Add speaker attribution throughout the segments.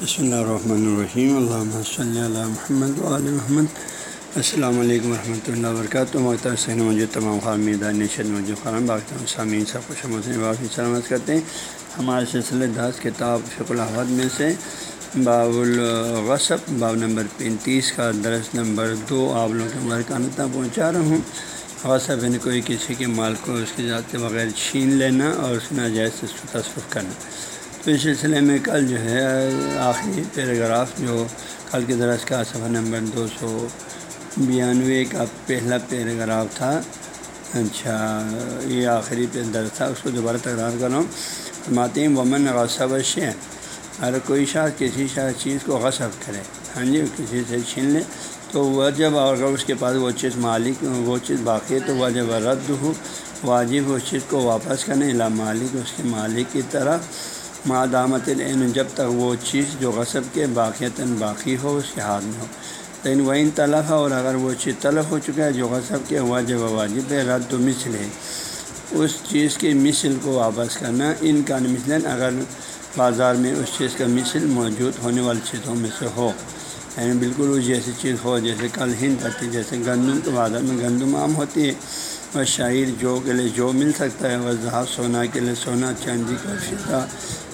Speaker 1: بسم اللہ الرحمن الرحیم اللہ صلی اللہ محمد علیہ محمد السلام علیکم ورحمۃ اللہ وبرکاتہ مختلف سین موجود تمام خامیدہ نشد موجود خرم باقی سامعین سب کو شموسن سلامت کرتے ہیں ہمارے سلسلے داس کتاب فق الحمد میں سے باب الغصب باب نمبر پینتیس کا درس نمبر دو آپ لوگوں کے مرکانتا پہنچا رہا ہوں غصب یعنی کوئی کسی کے مال کو اس کی ذات بغیر چھین لینا اور اس ناجائز سے تصرف کرنا تو اس سلسلے میں کل جو ہے، آخری پیراگراف جو کل کے درس کا صفحہ نمبر دو سو بیانوے کا پہلا پیراگراف تھا۔ اچھا یہ آخری درس تھا، اس کو دوبارہ تکرار کر رہا ہوں۔ ماتیم ومن غصب شین اگر کوئی شخص کسی شخص چیز کو غصب کرے۔ ہاں جی کسی سے چھین لے۔ تو وہ جب اگر اس کے پاس وہ چیز مالک، وہ چیز باقی ہے، تو وہ جب رد ہو، واجب اس چیز کو واپس کرنے لا مالک، اس کے مالک کی طرف۔ مادامت العین جب تک وہ چیز جو غصب کے باقیتاً باقی ہو اس کے ہاتھ میں ہو۔ لیکن وہ ان طلب ہے اور اگر وہ چیز طلب ہو چکا ہے جو غصب کے واجب واجب ہے، رد و مثل ہے۔ اس چیز کی مثل کو واپس کرنا، ان کا مثلاً اگر بازار میں اس چیز کا مثل موجود ہونے والی چیزوں میں سے ہو۔ یعنی بالکل وہ جیسی چیز ہو، جیسے کل ہند کرتی جیسے گندم کے بازار میں گندم عام ہوتی ہے۔ اور شاعر جو کے لیے جو مل سکتا ہے، وہ زہاں سونا کے لیے سونا، چاندی کا فضا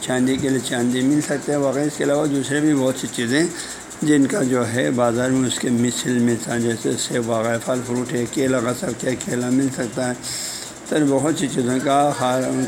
Speaker 1: چاندی کے لیے چاندی مل سکتا ہے وغیرہ، اس کے علاوہ دوسرے بھی بہت سی چیزیں جن کا جو ہے بازار میں اس کے مثل ملتا جیسے سیب وغیرہ، پھل، فروٹ ہے کیلا کا سب کیا کیلا مل سکتا ہے۔ سر، بہت سی چیزوں کا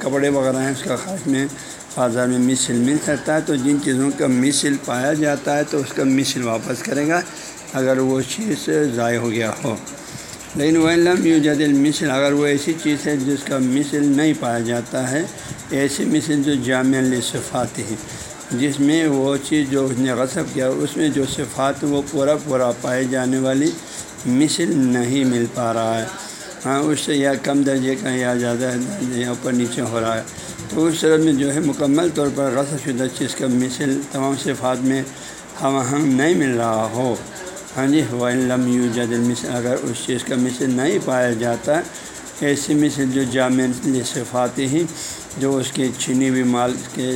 Speaker 1: کپڑے وغیرہ ہیں، اس کا خاص میں بازار میں مثل مل سکتا ہے۔ تو جن چیزوں کا مثل پایا جاتا ہے، تو اس کا مثل واپس کرے گا، اگر وہ چیز ضائع ہو گیا ہو۔ لیکن وہ لم یو المثل، اگر وہ ایسی چیز ہے جس کا مثل نہیں پایا جاتا ہے، ایسی مثل جو جامع صفات ہے جس میں وہ چیز جو اس نے غصب کیا، اس میں جو صفات وہ پورا پورا پائے جانے والی مثل نہیں مل پا رہا ہے۔ ہاں اس سے یا کم درجے کا یا زیادہ یا اوپر نیچے ہو رہا ہے۔ تو اس صورت میں جو ہے مکمل طور پر غصب شدہ چیز کا مثل تمام صفات میں ہم ہم نہیں مل رہا ہو۔ ہاں جی لم یو جد المثل، اگر اس چیز کا مثل نہیں پایا جاتا، ایسی مثل جو جامع صفات ہی جو اس کے چھنی ہوئی مال کے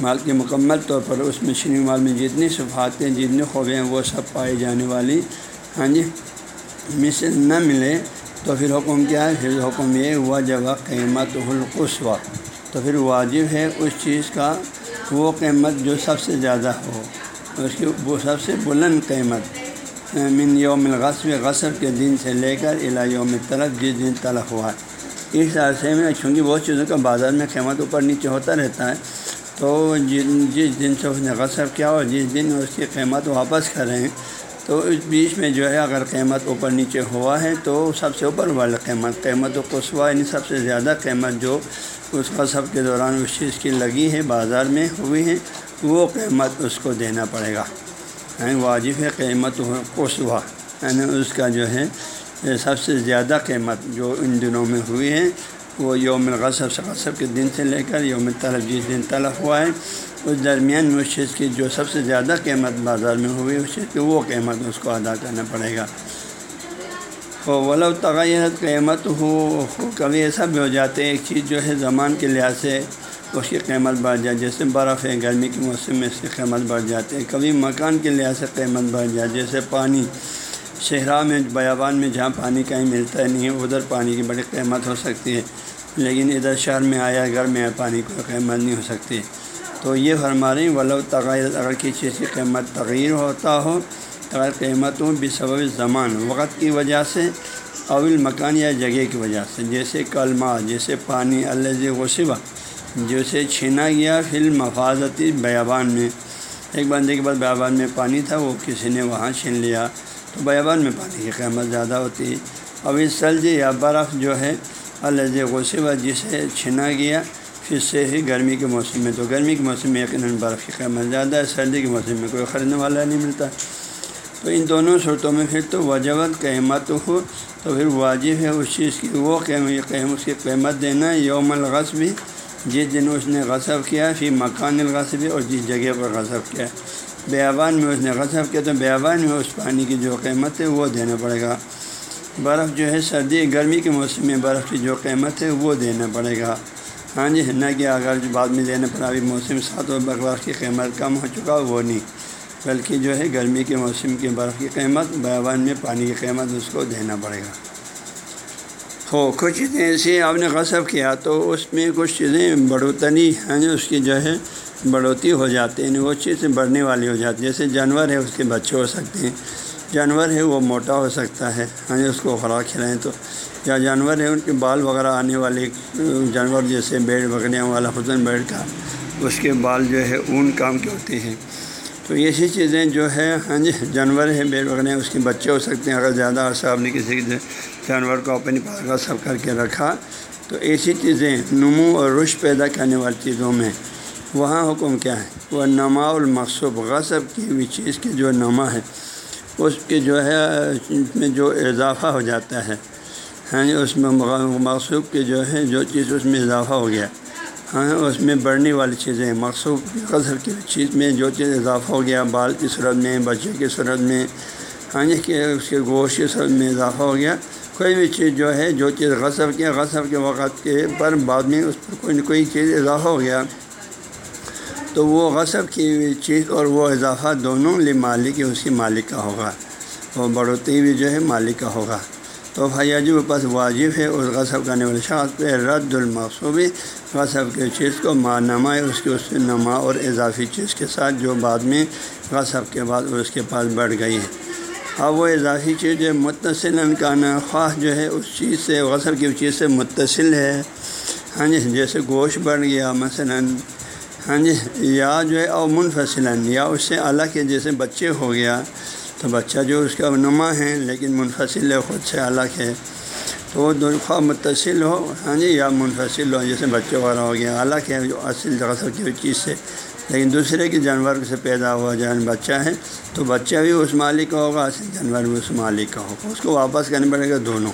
Speaker 1: مال کے مکمل طور پر اس میں چھنی مال میں جتنی صفاتیں جتنے خوبے ہیں، وہ سب پائی جانے والی ہاں جی مثل نہ ملے، تو پھر حکم کیا ہے؟ پھر حکم یہ ہوا جب قیمت القصوا تو پھر واجب ہے اس چیز کا، وہ قیمت جو سب سے زیادہ ہو۔ اس کی وہ سب سے بلند قیمت من یوم الغصب، غصب کے دن سے لے کر الا یوم طلب جس دن طلب ہوا۔ ہے اس عرصے میں چونکہ بہت چیزوں کا بازار میں قیمت اوپر نیچے ہوتا رہتا ہے، تو جن، جس دن سے اس نے غصب کیا اور جس دن اس کی قیمت واپس کریں، تو اس بیچ میں جو ہے اگر قیمت اوپر نیچے ہوا ہے تو سب سے اوپر والا قیمت قیمت و قصوا یعنی سب سے زیادہ قیمت جو اس غصب کے دوران اس چیز کی لگی ہے، بازار میں ہوئی ہے۔ وہ قیمت اس کو دینا پڑے گا۔ یعنی واجب ہے قیمت قصوا یعنی اس کا جو ہے، سب سے زیادہ قیمت جو ان دنوں میں ہوئی ہے، وہ یوم الغصب سے غصب کے دن سے لے کر یوم طلب جس دن طلب ہوا ہے، اس درمیان میں اس چیز کی جو سب سے زیادہ قیمت بازار میں ہوئی اس چیز کی وہ قیمت اس کو ادا کرنا پڑے گا۔ ولو تغیرت قیمت ہو کبھی ایسا بھی ہو جاتے ایک چیز جو ہے زمان کے لحاظ سے اس کی قیمت بڑھ جائے، جیسے برف ہے، گرمی کے موسم میں اس کی قیمت بڑھ جاتی ہے۔ کبھی مکان کے لحاظ سے قیمت بڑھ جائے، جیسے پانی۔ صحرا میں، بیابان میں جہاں پانی کہیں ملتا ہے نہیں، ادھر پانی کی بڑی قیمت ہو سکتی ہے۔ لیکن ادھر شہر میں آیا، گھر میں آیا، پانی کوئی قیمت نہیں ہو سکتی۔ تو یہ فرما رہی ولو تغیر، اگر کسی چیز کی قیمت تغیر ہوتا ہو، اگر قیمت ہو بصب زمان، وقت کی وجہ سے اول مکان یا جگہ کی وجہ سے۔ جیسے کلمہ جیسے پانی اللہ غصبہ جیسے چھینا گیا فل مفاظتی بیابان میں۔ ایک بندے کے بعد بیابان میں پانی تھا، وہ کسی نے وہاں چھین لیا۔ تو بیابان میں پانی کی قیمت زیادہ ہوتی۔ ہے اب اس سلج جی، یا برف جو ہے الز غصبہ جسے چھنا گیا، پھر سے ہی گرمی کے موسم میں۔ تو گرمی کے موسم میں یقیناً برف کی قیمت زیادہ ہے، سردی کے موسم میں کوئی خریدنے والا نہیں ملتا۔ تو ان دونوں صورتوں میں پھر تو وجبت قیمت ہو۔ تو پھر واجب ہے اس چیز کی، وہ قیمت اس کی قیمت دینا، یوم الغصب۔ بھی جس دن اس نے غصب کیا پھر مکان الغصب اور جس جگہ پر غصب کیا۔ بیابان میں اس نے غصب کیا تو بیابان میں اس پانی کی جو قیمت ہے وہ دینا پڑے گا۔ برف جو ہے، سردی، گرمی کے موسم میں برف کی جو قیمت ہے وہ دینا پڑے گا۔ ہاں جی نہ کہ اگر بعد میں دینے پر ابھی موسم سات اور برف کی قیمت کم ہو چکا، وہ نہیں۔ بلکہ جو ہے، گرمی کے موسم کی برف کی قیمت، بیابان میں پانی کی قیمت، اس کو دینا پڑے گا۔ ہو، کچھ چیزیں ایسی آپ نے غصب کیا تو اس میں کچھ چیزیں بڑھوتنی ہیں اس کی جو ہے بڑھوتی ہو جاتی ہیں، وہ چیزیں بڑھنے والی ہو جاتی ہیں۔ جیسے جانور ہے اس کے بچے ہو سکتے ہیں۔ جانور ہے وہ موٹا ہو سکتا ہے۔ ہاں جی، اس کو خوراک کھلائیں تو۔ یا جانور ہے ان کے بال وغیرہ آنے والے، جانور جیسے بیڑ، بکریاں والا حسن بیڑ کا، اس کے بال جو ہے اون کام کے ہوتے ہیں۔ تو ایسی چیزیں جو ہے ہاں جی جانور ہے بیڑ بکریاں اس کے بچے ہو سکتے ہیں۔ اگر زیادہ عرصہ آپ نے کسی جانور کو اپنی پاس سب کر کے رکھا، تو ایسی چیزیں، نمو اور رش پیدا کرنے والی چیزوں میں۔ وہاں حکم کیا ہے؟ وہ نما المقصوب غصب کی ہوئی چیز کی جو نما ہے، اس کے جو ہے میں جو اضافہ ہو جاتا ہے۔ ہاں جی اس میں مقصوب کے جو ہے، جو چیز اس میں اضافہ ہو گیا۔ ہاں اس میں بڑھنے والی چیزیں مقصوب غذر کی چیز میں جو چیز اضافہ ہو گیا، بال کی صورت میں، بچے کی صورت میں ہاں جی کہ اس کے گوشت کی صورت میں اضافہ ہو گیا۔ کوئی بھی چیز جو ہے، جو چیز غصب کیا غصب کے وقت کے پر بعد میں اس پر کوئی نہ کوئی چیز اضافہ ہو گیا، تو وہ غصب کی ہوئی چیز اور وہ اضافہ دونوں لی مالک، اس کی مالک کا ہوگا۔ وہ بڑھوتی بھی جو ہے، مالک کا ہوگا۔ تو بھیا جی پاس واجب ہے، اس غصب کرنے والے شخص پہ رد المقصوبی غصب کی چیز کو مانما اس کی اس نما اور اضافی چیز کے ساتھ جو بعد میں غصب کے بعد اس کے پاس بڑھ گئی ہے۔ اب وہ اضافی چیز جو متصل کا خواہ جو ہے، اس چیز سے غصب کی چیز سے متصل ہے۔ ہاں جی جیسے گوشت بڑھ گیا مثلاً ہاں جی یا جو ہے، او منفصل یا اس سے الگ ہے جیسے بچے ہو گیا۔ تو بچہ جو اس کا نما ہے، لیکن منفصل ہے، خود سے الگ ہے تو وہ دونوں خواہ متصل ہو۔ ہاں جی یا منفصل ہو، جیسے بچے وغیرہ ہو گیا۔ الگ ہے جو اصل غصب کی چیز سے، لیکن دوسرے کے جانور سے پیدا ہوا جان بچہ ہے، تو بچہ بھی اس مالک کا ہوگا، اصل جانور بھی اس مالک کا ہوگا۔ اس کو واپس کرنے پڑے گا دونوں۔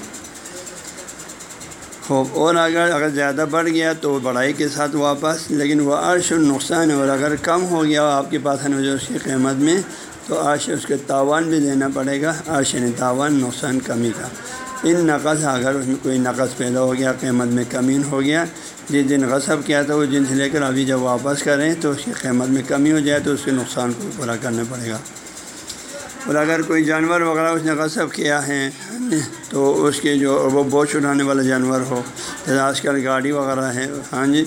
Speaker 1: خوب، اور اگر اگر زیادہ بڑھ گیا تو بڑائی کے ساتھ واپس، لیکن وہ عرش نقصان اور اگر کم ہو گیا، آپ کے پاس ہے اس کی قیمت میں، تو عرش اس کے تاوان بھی دینا پڑے گا۔ عرش نے تاوان، نقصان، کمی کا۔ ان نقص اگر اس میں کوئی نقص پیدا ہو گیا، قیمت میں کمی ہو گیا، جس دن غصب کیا تھا وہ جن سے لے کر ابھی جب واپس کریں تو اس کی قیمت میں کمی ہو جائے تو اس کے نقصان کو پورا کرنا پڑے گا۔ اور اگر کوئی جانور وغیرہ اس نے غصب کیا ہے، تو اس کے جو وہ بوجھ اٹھانے والا جانور ہو، جیسے آج کل گاڑی وغیرہ ہے ہاں جی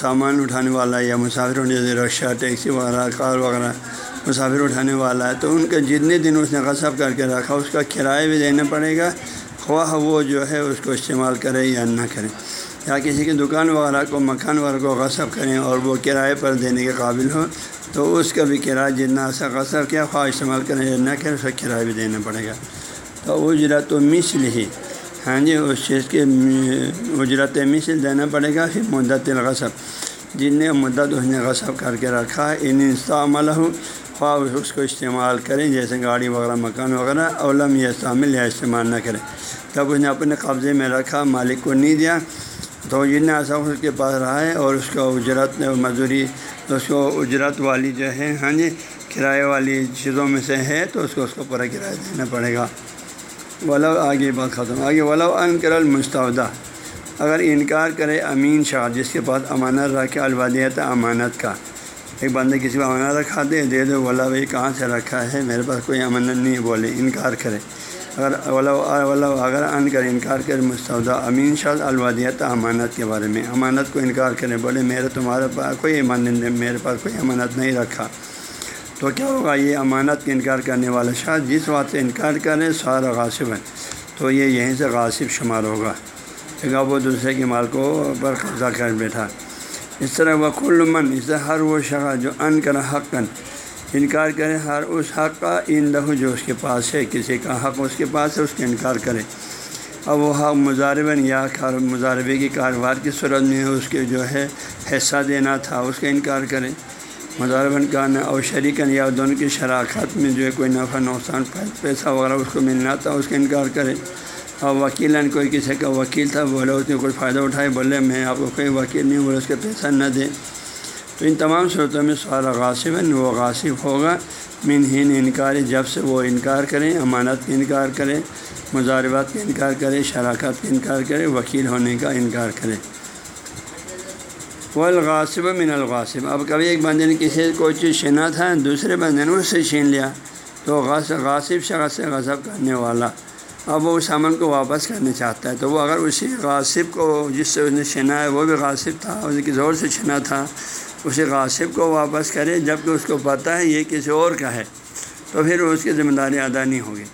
Speaker 1: سامان اٹھانے والا یا مسافر جیسے رکشا ٹیکسی وغیرہ، کار وغیرہ مسافر اٹھانے والا ہے، تو ان کے جتنے دن اس نے غصب کر کے رکھا، اس کا کرایہ بھی دینا پڑے گا۔ خواہ وہ جو ہے اس کو استعمال کرے یا نہ کرے یا کسی کی دکان وغیرہ کو، مکان وغیرہ کو غصب کریں اور وہ کرائے پر دینے کے قابل ہو تو اس کا بھی کرایہ جتنا ایسا غصب کیا، خواہ استعمال کریں یا نہ کریں، اس کا کرایہ بھی دینا پڑے گا۔ تو اجرت و مثل ہی۔ ہاں جی اس چیز کے اجرت مثل دینا پڑے گا، پھر مدت الغصب۔ جن نے مدت اس نے غصب کر کے رکھا ہے ان استعمال ہو خواہ اس کو استعمال کریں، جیسے گاڑی وغیرہ، مکان وغیرہ، اولم یا شامل یا استعمال نہ کریں۔ تب اس نے اپنے قبضے میں رکھا، مالک کو نہیں دیا۔ تو جن ایسا اس کے پاس رہا ہے اور اس کا اجرت، مزدوری، اس کو اجرت والی جو ہے ہاں جی کرائے والی چیزوں میں سے ہے، تو اس کو اس کو پورا کرایہ دینا پڑے گا۔ ولو آگے بات ختم، آگے ولو ان کر المستودہ اگر انکار کرے امین شاہ، جس کے پاس امانت رکھے الودیت امانت کا۔ ایک بندے کسی کو امانت رکھا دے دے دو ولا بھائی کہاں سے رکھا ہے؟ میرے پاس کوئی امانت نہیں، بولے، انکار کرے۔ اگر ولا اگر ان کر انکار کرے مستودہ امین شاہ الودیت امانت کے بارے میں۔ امانت کو انکار کرے بولے، میرے تمہارے پاس کوئی امانت میرے پاس کوئی امانت نہیں رکھا۔ تو کیا ہوگا؟ یہ امانت کا انکار کرنے والا شاہ جس بات سے انکار کرے، سارا غاصب ہے۔ تو یہ یہیں سے غاصب شمار ہوگا۔ کہ وہ دوسرے کے مال کو پر قبضہ کر بیٹھا۔ اس طرح وکل من، اس طرح ہر وہ شخص جو ان کر حق انکار کرے ہر اس حق کا ان دہو جو اس کے پاس ہے، کسی کا حق اس کے پاس ہے، اس کا انکار کرے اب وہ حق مظاربن یا مظاربے کی کاروبار کی صورت میں اس کے جو ہے حصہ دینا تھا، اس کا انکار کرے مظاربن کا نہ اور شریکن یا دونوں کی شراکت میں جو ہے کوئی نفع، نقصان، پیسہ وغیرہ اس کو ملنا تھا، اس کا انکار کرے اور وکیل کوئی کسی کا وکیل تھا، بولے اس نے کوئی فائدہ اٹھائے بولے میں آپ کو کوئی وکیل نہیں، بولے اس کے پیسہ نہ دیں۔ تو ان تمام صورتوں میں سارا غاصب ہے وہ غاصب ہوگا۔ من ہین انکار، جب سے وہ انکار کریں، امانت کا انکار کرے مظاہرات کا انکار کرے شراکت کا انکار کرے وکیل ہونے کا انکار کرے وہ الغاصب من الغاصب۔ اب کبھی ایک بندے نے کسی کوئی چیز چھینا تھا، دوسرے بندے نے اس سے چھین لیا، تو غاصب شخص سے غصب کرنے والا۔ اب وہ اس امن کو واپس کرنا چاہتا ہے، تو وہ اگر اسی غاصب کو جس سے اس نے چھینا ہے، وہ بھی غاصب تھا، اس کی زور سے چھینا تھا اسی غاصب کو واپس کرے جبکہ اس کو پتہ ہے یہ کسی اور کا ہے۔ تو پھر اس کی ذمہ داری ادا نہیں ہوگی۔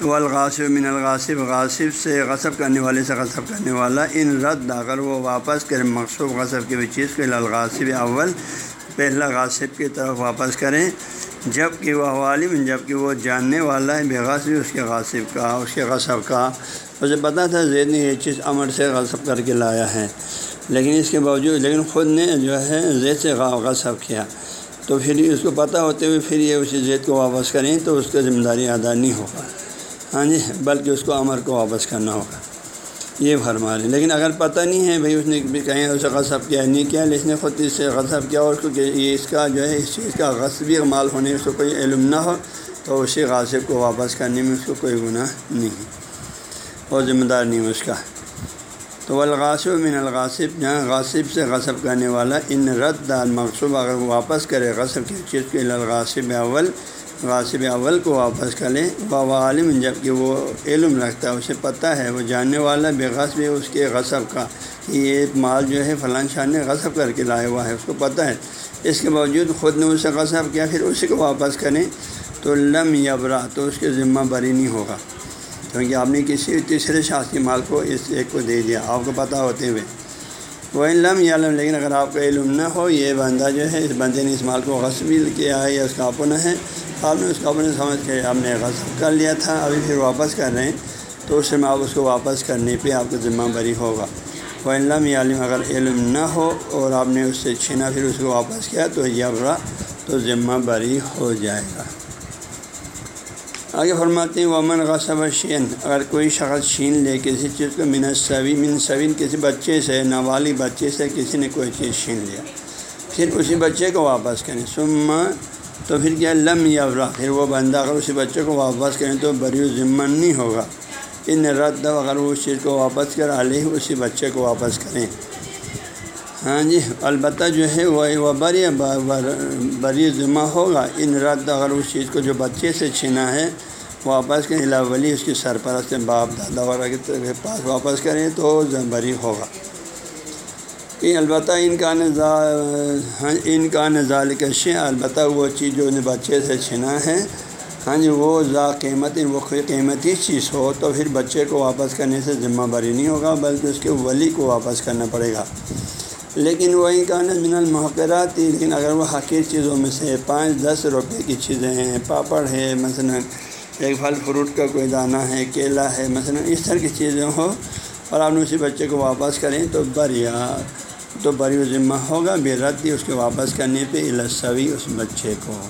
Speaker 1: وہ الغاصب من الغاصب، غاصب سے غصب کرنے والے سے غصب کرنے والا ان رد اگر وہ واپس کرے مقصوب غصب کی بھی چیز کو الغاصب اول، پہلا غاصب کی طرف واپس کریں۔ جبکہ وہ عالم جبکہ وہ جاننے والا ہے، بے اس کے غاصب کا، اس کے غصب کا۔ اسے پتہ تھا زید نے یہ چیز امر سے غصب کر کے لایا ہے۔ لیکن اس کے باوجود، لیکن خود نے جو ہے زید سے غصب کیا۔ تو پھر اس کو پتہ ہوتے ہوئے پھر یہ اسی زید کو واپس کریں تو اس کا ذمہ داری ادا نہیں ہوگا۔ ہاں جی بلکہ اس کو امر کو واپس کرنا ہوگا۔ یہ فرما رہے لیکن اگر پتہ نہیں ہے بھائی اس نے بھی کہیں اسے غصب کیا، نہیں کیا، لیکن اس نے خود اس سے غصب کیا اور اس کو کہ یہ اس کا جو ہے، اس چیز کا غصبی مال ہونے اس کو کوئی علم نہ ہو، تو اسی غاصب کو واپس کرنے میں اس کو کوئی گناہ نہیں اور ذمہ دار نہیں اس کا۔ تو الغاصب من الغاصب، جہاں غاصب سے غصب کرنے والا ان رد دار مقصوب اگر واپس کرے غصب کی چیز کے الغاصب اول، غاصب اول کو واپس کر لیں۔ بابا عالم جبکہ وہ علم رکھتا ہے، اسے پتہ ہے۔ وہ جاننے والا بے غصب اس کے غصب کا۔ کہ یہ مال جو ہے فلاں شاہ نے غصب کر کے لایا ہوا ہے، اس کو پتہ ہے۔ اس کے باوجود خود نے اسے غصب کیا، پھر اسی کو واپس کریں۔ تو لم یبرا، تو اس کے ذمہ بری نہیں ہوگا۔ کیونکہ آپ نے کسی تیسرے شاخ کے مال کو اس ایک کو دے دیا، آپ کو پتہ ہوتے ہوئے۔ وہ علم یا علم لیکن اگر آپ کا علم نہ ہو، یہ بندہ جو ہے، اس بندے نے اس مال کو غصبی کیا ہے یا اس کا اپنا ہے، آپ نے اس کو اپنے سمجھ کے آپ نے غصب کر لیا تھا، ابھی پھر واپس کر رہے ہیں، تو اس میں آپ اس کو واپس کرنے پہ آپ کا ذمہ بری ہوگا۔ وہ علم یا علم اگر علم نہ ہو اور آپ نے اس سے چھینا، پھر اس کو واپس کیا، تو یبرا تو ذمہ بری ہو جائے گا۔ آگے فرماتے ہیں، ومن غصب شین اگر کوئی شخص چھین لے، کسی چیز کو من سوی من سوین کسی بچے سے، نوالی بچے سے کسی نے کوئی چیز چھین لیا، پھر اسی بچے کو واپس کریں۔ سما تو پھر کیا؟ لم یورا پھر وہ بندہ اگر اسی بچے کو واپس کریں تو بری و ذمن نہیں ہوگا۔ ان رد اگر وہ اس چیز کو واپس کر علیہ اسی بچے کو واپس کریں۔ ہاں جی البتہ جو ہے وہ بری بری ذمہ ہوگا۔ ان رد اگر اس چیز کو جو بچے سے چھینا ہے، واپس کریں۔ علا ولی اس کی سرپرست باپ، دادا وغیرہ کے پاس واپس کریں تو بری ہوگا۔ البتہ ان کا نظا ہاں جی، ان کا نظال کشے البتہ وہ چیز جو بچے سے چھینا ہے ہاں جی وہ ذا قیمت، وہ قیمتی چیز ہو تو پھر بچے کو واپس کرنے سے ذمہ بری نہیں ہوگا، بلکہ اس کے ولی کو واپس کرنا پڑے گا۔ لیکن وہی کا من المحکرات لیکن اگر وہ حقیر چیزوں میں سے پانچ، دس روپے کی چیزیں ہیں، پاپڑ ہے، مثلا ایک پھل فروٹ کا کوئی دانہ ہے، کیلا ہے، مثلا اس طرح کی چیزیں ہوں اور آپ نے اسی بچے کو واپس کریں تو بریا تو بری و ذمہ ہوگا، بے رد اس کے واپس کرنے پہ السوی اس بچے کو۔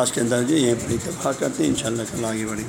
Speaker 1: آج کے درجے یہ پر اتفاق کرتے ہیں ان شاء اللہ کل آگے بڑھیں